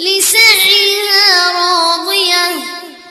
Listen.